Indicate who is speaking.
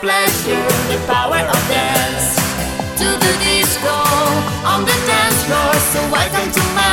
Speaker 1: pleasure, the power of dance. To the disco, on the dance floor, so welcome to my.